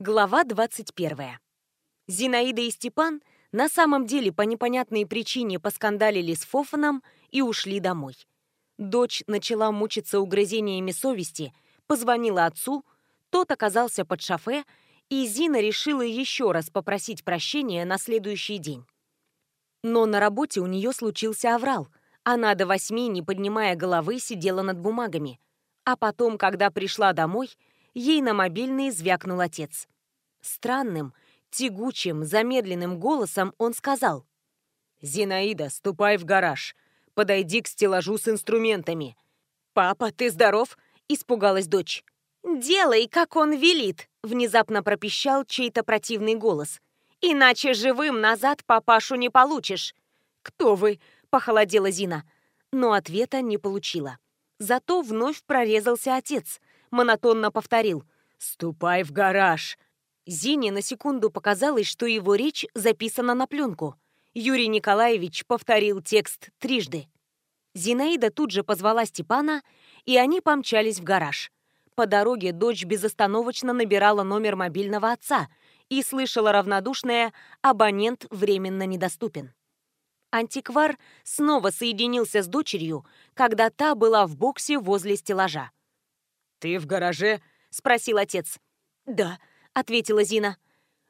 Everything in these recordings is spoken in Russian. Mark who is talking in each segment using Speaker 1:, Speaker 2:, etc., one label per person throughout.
Speaker 1: Глава 21. Зинаида и Степан на самом деле по непонятной причине поскандалили с Фофаном и ушли домой. Дочь начала мучиться угрызениями совести, позвонила отцу, тот оказался под шофе, и Зина решила еще раз попросить прощения на следующий день. Но на работе у нее случился аврал. Она до восьми, не поднимая головы, сидела над бумагами. А потом, когда пришла домой, ей на мобильный звякнул отец. Странным, тягучим, замедленным голосом он сказал.
Speaker 2: «Зинаида, ступай в гараж. Подойди к стеллажу с инструментами».
Speaker 1: «Папа, ты здоров?» – испугалась дочь. «Делай, как он велит», – внезапно пропищал чей-то противный голос. «Иначе живым назад папашу не получишь». «Кто вы?» – похолодела Зина. Но ответа не получила. Зато вновь прорезался отец. Монотонно повторил.
Speaker 2: «Ступай в гараж!»
Speaker 1: Зине на секунду показалось, что его речь записана на пленку. Юрий Николаевич повторил текст трижды. Зинаида тут же позвала Степана, и они помчались в гараж. По дороге дочь безостановочно набирала номер мобильного отца и слышала равнодушное «абонент временно недоступен». Антиквар снова соединился с дочерью, когда та была в боксе возле стеллажа.
Speaker 2: «Ты в гараже?»
Speaker 1: — спросил отец. «Да», — ответила Зина.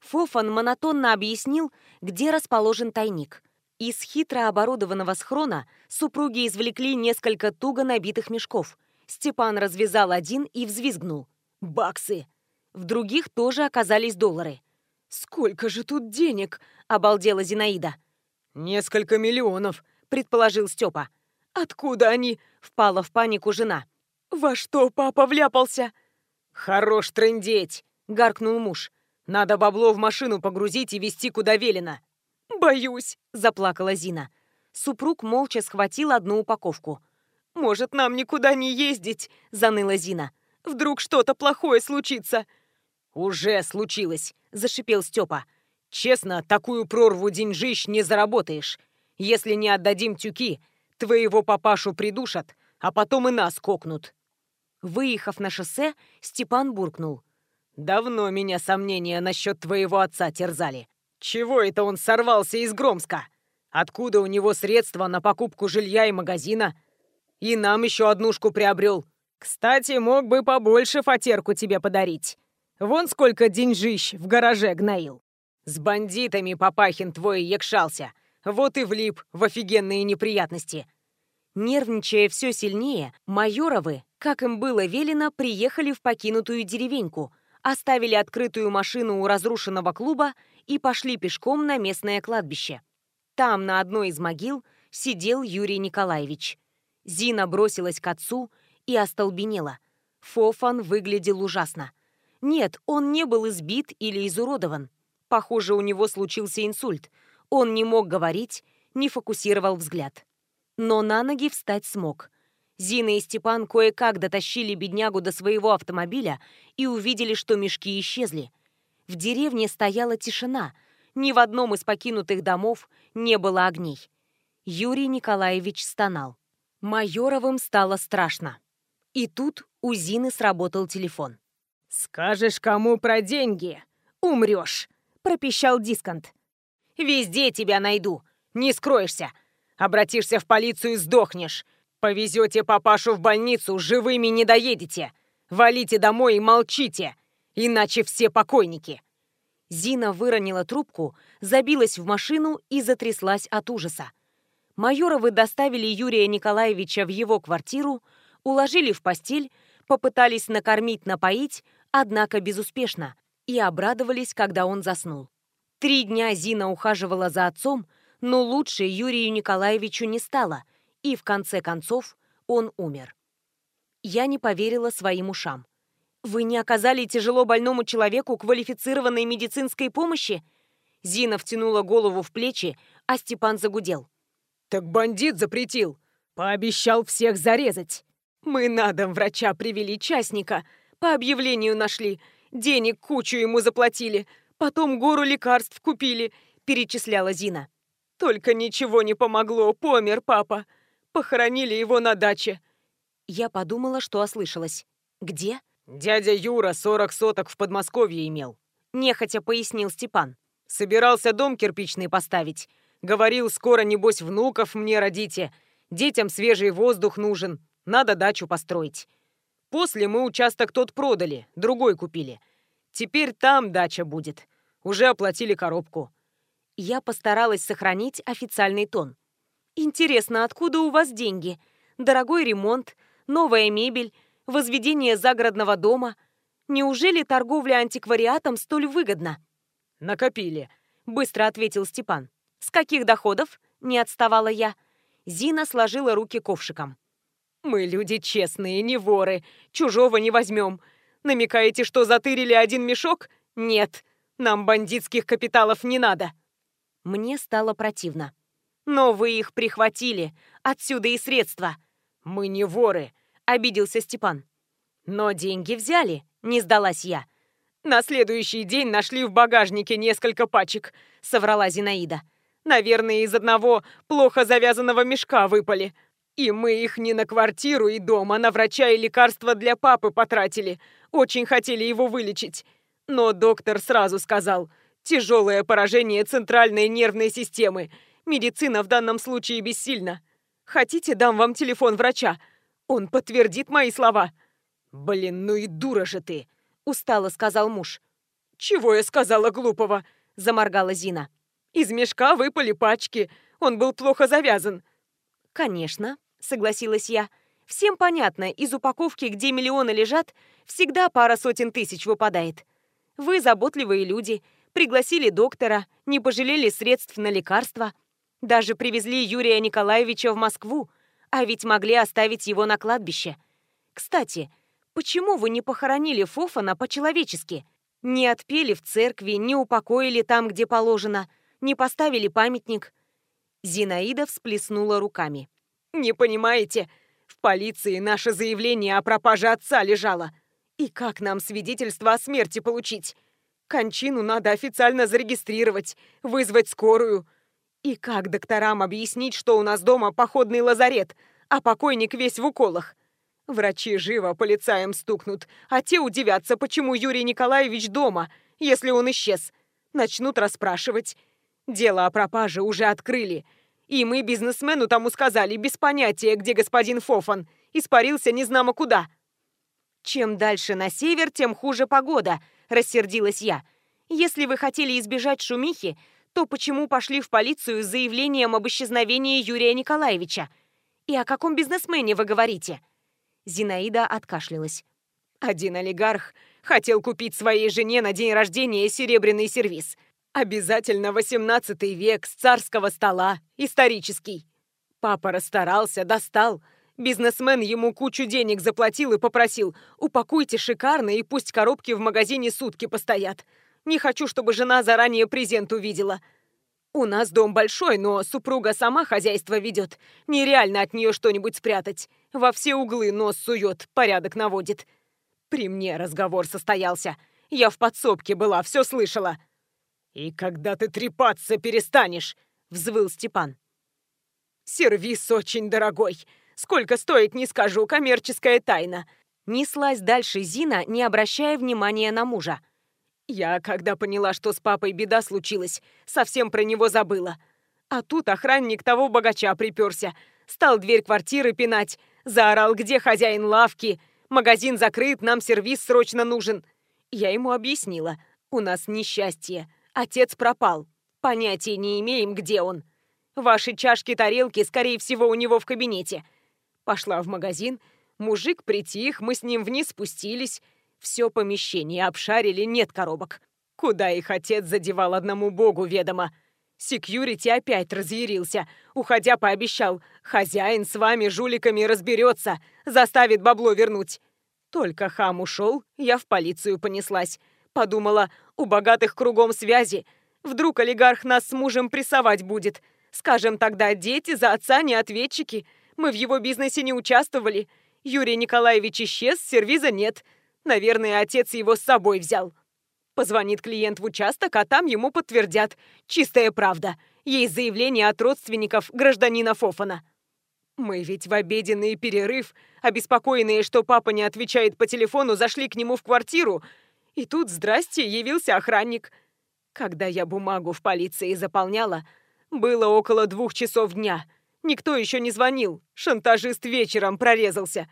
Speaker 1: Фофан монотонно объяснил, где расположен тайник. Из хитро оборудованного схрона супруги извлекли несколько туго набитых мешков. Степан развязал один и взвизгнул. «Баксы!» В других тоже оказались доллары. «Сколько же тут денег?» — обалдела Зинаида.
Speaker 2: «Несколько миллионов», — предположил Степа.
Speaker 1: «Откуда они?» — впала в панику жена. «Во что папа вляпался?»
Speaker 2: «Хорош трындеть!» — гаркнул муж. «Надо бабло в машину погрузить и везти куда велено».
Speaker 1: «Боюсь», — заплакала Зина. Супруг молча схватил одну упаковку. «Может, нам никуда не ездить?» — заныла Зина. «Вдруг что-то плохое случится?»
Speaker 2: «Уже случилось», — зашипел Степа. Честно, такую прорву деньжищ не заработаешь. Если не отдадим тюки, твоего папашу придушат, а потом и нас кокнут».
Speaker 1: Выехав на шоссе, Степан буркнул.
Speaker 2: «Давно меня сомнения насчет твоего отца терзали. Чего это он сорвался из Громска? Откуда у него средства на покупку жилья и магазина? И нам еще однушку приобрел. Кстати, мог бы побольше фатерку тебе подарить. Вон сколько деньжищ в гараже гноил». С бандитами Папахин твой якшался. Вот и влип в офигенные неприятности.
Speaker 1: Нервничая все сильнее, майоровы, как им было велено, приехали в покинутую деревеньку, оставили открытую машину у разрушенного клуба и пошли пешком на местное кладбище. Там, на одной из могил, сидел Юрий Николаевич. Зина бросилась к отцу и остолбенела. Фофан выглядел ужасно. Нет, он не был избит или изуродован. Похоже, у него случился инсульт. Он не мог говорить, не фокусировал взгляд. Но на ноги встать смог. Зина и Степан кое-как дотащили беднягу до своего автомобиля и увидели, что мешки исчезли. В деревне стояла тишина. Ни в одном из покинутых домов не было огней. Юрий Николаевич стонал. Майоровым стало страшно. И тут у Зины сработал телефон.
Speaker 2: «Скажешь кому про деньги? Умрешь!»
Speaker 1: пропищал дисконт.
Speaker 2: «Везде тебя найду, не скроешься. Обратишься в полицию и сдохнешь. Повезете папашу в больницу, живыми не доедете. Валите домой и молчите, иначе все покойники».
Speaker 1: Зина выронила трубку, забилась в машину и затряслась от ужаса. Майоровы доставили Юрия Николаевича в его квартиру, уложили в постель, попытались накормить-напоить, однако безуспешно и обрадовались, когда он заснул. Три дня Зина ухаживала за отцом, но лучше Юрию Николаевичу не стало, и в конце концов он умер. Я не поверила своим ушам. «Вы не оказали тяжело больному человеку квалифицированной медицинской помощи?» Зина втянула голову в плечи, а Степан загудел.
Speaker 2: «Так бандит запретил. Пообещал всех зарезать.
Speaker 1: Мы на дом врача привели частника. По объявлению нашли. Денег кучу ему заплатили, потом гору лекарств купили», — перечисляла Зина. «Только ничего не помогло, помер папа. Похоронили его на даче». Я подумала, что ослышалась. «Где?»
Speaker 2: «Дядя Юра 40 соток в Подмосковье имел.
Speaker 1: Нехотя пояснил Степан.
Speaker 2: Собирался дом кирпичный поставить. Говорил, скоро, небось, внуков мне родите. Детям свежий воздух нужен. Надо дачу построить. После мы участок тот продали, другой купили. Теперь там дача будет. Уже оплатили коробку.
Speaker 1: Я постаралась сохранить официальный тон. Интересно, откуда у вас деньги? Дорогой ремонт, новая мебель, возведение загородного дома. Неужели торговля антиквариатом столь выгодна?
Speaker 2: Накопили,
Speaker 1: быстро ответил Степан. С каких доходов? Не отставала я. Зина сложила руки ковшиком.
Speaker 2: Мы люди честные, не воры. Чужого не возьмем. Намекаете, что затырили один мешок? Нет, нам бандитских капиталов не надо.
Speaker 1: Мне стало противно. Но вы их прихватили. Отсюда и средства.
Speaker 2: Мы не воры, обиделся Степан.
Speaker 1: Но деньги взяли, не сдалась я.
Speaker 2: На следующий день нашли в багажнике несколько пачек, соврала Зинаида. Наверное, из одного плохо завязанного мешка выпали. И мы их не на квартиру и дом, а на врача и лекарства для папы потратили. Очень хотели его вылечить. Но доктор сразу сказал, тяжелое поражение центральной нервной системы. Медицина в данном случае бессильна. Хотите, дам вам телефон врача? Он подтвердит мои слова. Блин, ну и дура же ты, устало сказал муж. Чего я сказала глупого? Заморгала Зина. Из мешка выпали пачки. Он был плохо завязан.
Speaker 1: Конечно, согласилась я. Всем понятно, из упаковки, где миллионы лежат, всегда пара сотен тысяч выпадает. Вы заботливые люди, пригласили доктора, не пожалели средств на лекарства. Даже привезли Юрия Николаевича в Москву, а ведь могли оставить его на кладбище. Кстати, почему вы не похоронили Фофана по-человечески? Не отпели в церкви, не упокоили там, где положено, не поставили памятник? Зинаида всплеснула руками.
Speaker 2: «Не понимаете, в полиции наше заявление о пропаже отца лежало. И как нам свидетельство о смерти получить? Кончину надо официально зарегистрировать, вызвать скорую. И как докторам объяснить, что у нас дома походный лазарет, а покойник весь в уколах? Врачи живо полицаям стукнут, а те удивятся, почему Юрий Николаевич дома, если он исчез. Начнут расспрашивать. Дело о пропаже уже открыли. И мы бизнесмену тому сказали, без понятия, где господин Фофан. Испарился незнамо куда.
Speaker 1: «Чем дальше на север, тем хуже погода», – рассердилась я. «Если вы хотели избежать шумихи, то почему пошли в полицию с заявлением об исчезновении Юрия Николаевича? И о каком бизнесмене вы говорите?» Зинаида откашлялась.
Speaker 2: «Один олигарх хотел купить своей жене на день рождения серебряный сервиз. Обязательно 18 век, с царского стола, исторический. Папа расстарался, достал – Бизнесмен ему кучу денег заплатил и попросил «Упакуйте шикарно и пусть коробки в магазине сутки постоят. Не хочу, чтобы жена заранее презент увидела». У нас дом большой, но супруга сама хозяйство ведет. Нереально от нее что-нибудь спрятать. Во все углы нос сует, порядок наводит. При мне разговор состоялся. Я в подсобке была, все слышала. «И когда ты трепаться перестанешь?» — взвыл Степан. «Сервис очень дорогой. Сколько стоит, не скажу, коммерческая тайна.
Speaker 1: Неслась дальше Зина, не обращая внимания на мужа.
Speaker 2: Я, когда поняла, что с папой беда случилась, совсем про него забыла. А тут охранник того богача приперся. Стал дверь квартиры пинать. Заорал, где хозяин лавки. Магазин закрыт, нам сервис срочно нужен. Я ему объяснила. У нас несчастье. Отец пропал. Понятия не имеем, где он. Ваши чашки-тарелки, скорее всего, у него в кабинете. Пошла в магазин, мужик притих, мы с ним вниз спустились. Все помещение обшарили, нет коробок. Куда их отец задевал одному богу ведомо. Секьюрити опять разъярился. Уходя, пообещал, хозяин с вами, жуликами, разберется, заставит бабло вернуть. Только хам ушел, я в полицию понеслась. Подумала, у богатых кругом связи. Вдруг олигарх нас с мужем прессовать будет. Скажем тогда, дети за отца не ответчики. Мы в его бизнесе не участвовали. Юрий Николаевич исчез, сервиза нет. Наверное, отец его с собой взял. Позвонит клиент в участок, а там ему подтвердят. Чистая правда. Есть заявление от родственников гражданина Фофана. Мы ведь в обеденный перерыв, обеспокоенные, что папа не отвечает по телефону, зашли к нему в квартиру. И тут, здрасте, явился охранник. Когда я бумагу в полиции заполняла, было около двух часов дня. Никто еще не звонил, шантажист вечером прорезался.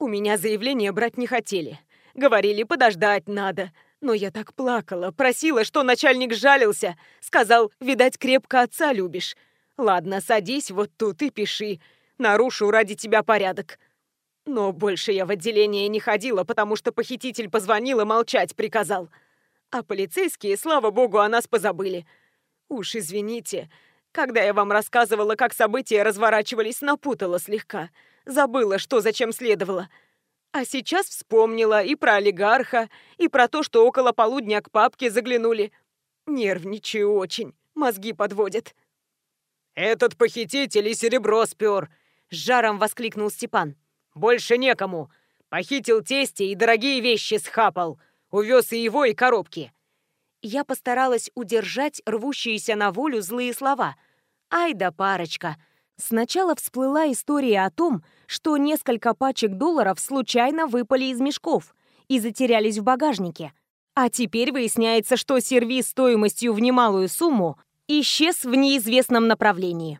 Speaker 2: У меня заявление брать не хотели. Говорили, подождать надо. Но я так плакала, просила, что начальник жалился. Сказал, видать, крепко отца любишь. Ладно, садись вот тут и пиши. Нарушу ради тебя порядок. Но больше я в отделение не ходила, потому что похититель позвонил и молчать приказал. А полицейские, слава богу, о нас позабыли. Уж извините, когда я вам рассказывала, как события разворачивались, напутала слегка. Забыла, что зачем следовало. А сейчас вспомнила и про олигарха, и про то, что около полудня к папке заглянули. Нервничаю очень, мозги подводят.
Speaker 3: «Этот похититель и серебро спер!»
Speaker 1: — с жаром воскликнул Степан.
Speaker 3: «Больше некому. Похитил тести и дорогие вещи схапал. Увез и его, и коробки».
Speaker 1: Я постаралась удержать рвущиеся на волю злые слова. Ай да парочка. Сначала всплыла история о том, что несколько пачек долларов случайно выпали из мешков и затерялись в багажнике. А теперь выясняется, что сервис стоимостью в немалую сумму исчез в неизвестном направлении.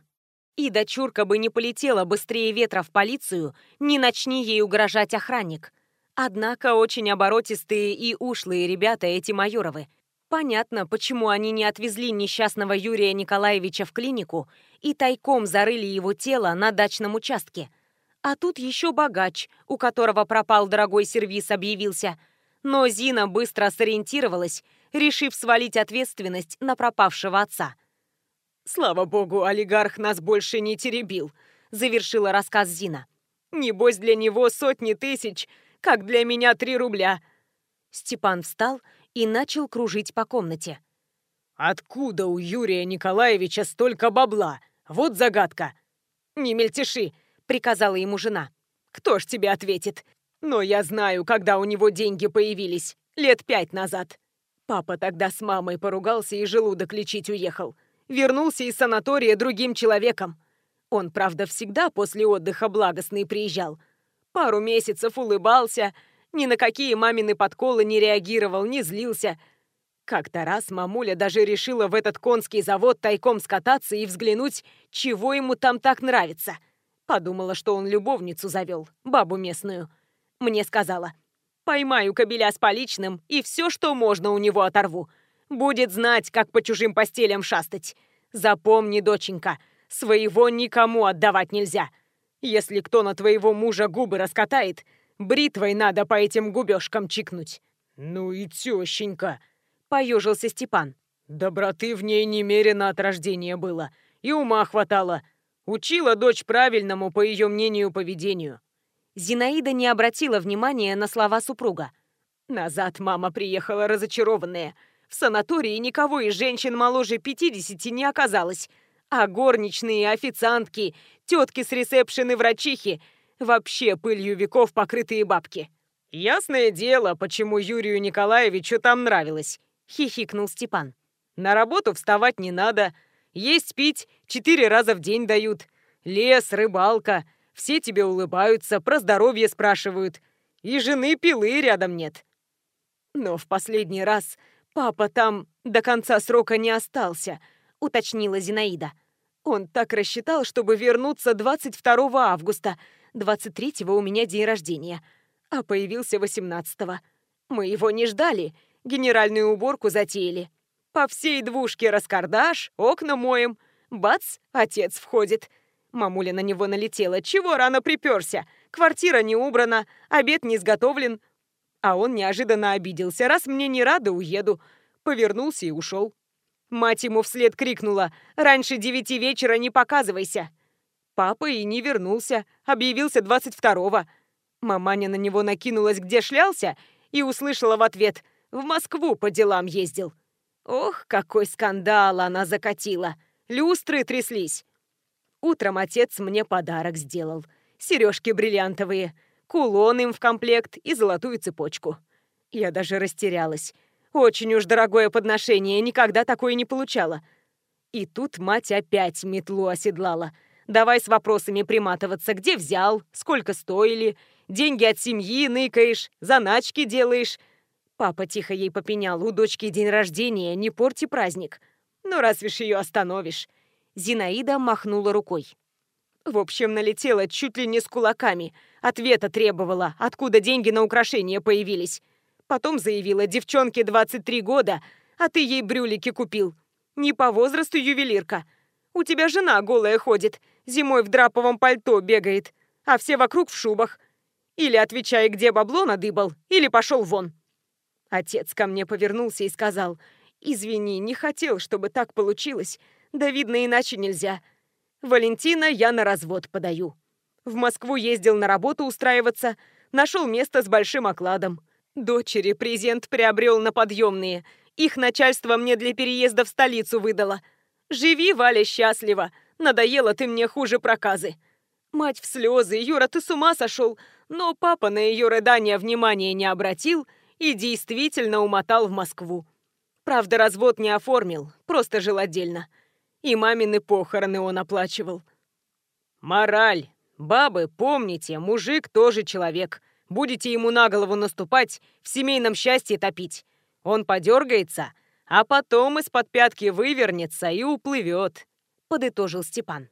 Speaker 1: И дочурка бы не полетела быстрее ветра в полицию, не начни ей угрожать охранник. Однако очень оборотистые и ушлые ребята эти Майоровы. Понятно, почему они не отвезли несчастного Юрия Николаевича в клинику и тайком зарыли его тело на дачном участке. А тут еще богач, у которого пропал дорогой сервис, объявился. Но Зина быстро сориентировалась решив свалить ответственность на пропавшего отца.
Speaker 2: «Слава богу, олигарх нас больше не теребил», — завершила рассказ Зина. «Небось, для него сотни тысяч, как для меня три рубля».
Speaker 1: Степан встал и начал кружить по комнате.
Speaker 3: «Откуда у Юрия Николаевича столько бабла? Вот загадка!»
Speaker 2: «Не мельтеши», — приказала ему жена. «Кто ж тебе ответит? Но я знаю, когда у него деньги появились. Лет пять назад. Папа тогда с мамой поругался и желудок лечить уехал. Вернулся из санатория другим человеком. Он, правда, всегда после отдыха благостный приезжал. Пару месяцев улыбался, ни на какие мамины подколы не реагировал, не злился. Как-то раз мамуля даже решила в этот конский завод тайком скататься и взглянуть, чего ему там так нравится. Подумала, что он любовницу завел, бабу местную. Мне сказала – Поймаю кобеля с поличным и все, что можно у него оторву. Будет знать, как по чужим постелям шастать. Запомни, доченька, своего никому отдавать нельзя. Если кто на твоего мужа губы раскатает, бритвой надо по этим губежкам чикнуть».
Speaker 3: «Ну и тещенька!»
Speaker 2: — поежился Степан.
Speaker 3: «Доброты в ней немерено от рождения было, и ума хватало. Учила дочь правильному, по ее мнению, поведению.
Speaker 1: Зинаида не обратила внимания на слова супруга.
Speaker 2: Назад мама приехала разочарованная. В санатории никого из женщин моложе 50 не оказалось. А горничные, официантки, тетки с ресепшены, врачихи — вообще пылью веков покрытые бабки.
Speaker 3: «Ясное дело, почему Юрию Николаевичу там нравилось», — хихикнул Степан. «На работу вставать не надо. Есть пить четыре раза в день дают. Лес, рыбалка — все тебе улыбаются, про здоровье спрашивают. И жены пилы рядом нет.
Speaker 2: Но в последний раз папа там до конца срока не остался, уточнила Зинаида. Он так рассчитал, чтобы вернуться 22 августа. 23-го у меня день рождения. А появился 18-го. Мы его не ждали. Генеральную уборку затеяли. По всей двушке раскардаш, окна моем. Бац, отец входит. Мамуля на него налетела. «Чего рано приперся? Квартира не убрана, обед не изготовлен». А он неожиданно обиделся. «Раз мне не рада, уеду». Повернулся и ушел. Мать ему вслед крикнула. «Раньше девяти вечера не показывайся». Папа и не вернулся. Объявился двадцать второго. Маманя на него накинулась, где шлялся, и услышала в ответ. «В Москву по делам ездил». Ох, какой скандал она закатила. Люстры тряслись. Утром отец мне подарок сделал. Сережки бриллиантовые, кулон им в комплект и золотую цепочку. Я даже растерялась. Очень уж дорогое подношение, никогда такое не получала. И тут мать опять метлу оседлала. Давай с вопросами приматываться. Где взял? Сколько стоили? Деньги от семьи ныкаешь? Заначки делаешь?
Speaker 1: Папа тихо ей попенял, у дочки день рождения, не порти праздник. Ну, разве ж ее остановишь? Зинаида махнула рукой. В общем, налетела чуть ли не с кулаками. Ответа требовала, откуда деньги на украшения появились. Потом заявила, девчонке 23 года, а ты ей брюлики купил. Не по возрасту ювелирка. У тебя жена голая ходит, зимой в драповом пальто бегает, а все вокруг в шубах. Или отвечай, где бабло надыбал, или пошел вон. Отец ко мне повернулся и сказал, «Извини, не хотел, чтобы так получилось. Да, видно, иначе нельзя. Валентина я на развод подаю. В Москву ездил на работу устраиваться, нашел место с большим окладом. Дочери презент приобрел на подъемные. Их начальство мне для переезда в столицу выдало. Живи, Валя, счастливо. Надоело ты мне хуже проказы. Мать в слезы, Юра, ты с ума сошел. Но папа на ее рыдания внимания не обратил и действительно умотал в Москву. Правда, развод не оформил, просто жил отдельно. И мамины похороны он оплачивал.
Speaker 2: Мораль. Бабы, помните, мужик тоже человек. Будете ему на голову наступать, в семейном счастье топить. Он подергается, а потом из-под пятки вывернется и уплывет», — подытожил Степан.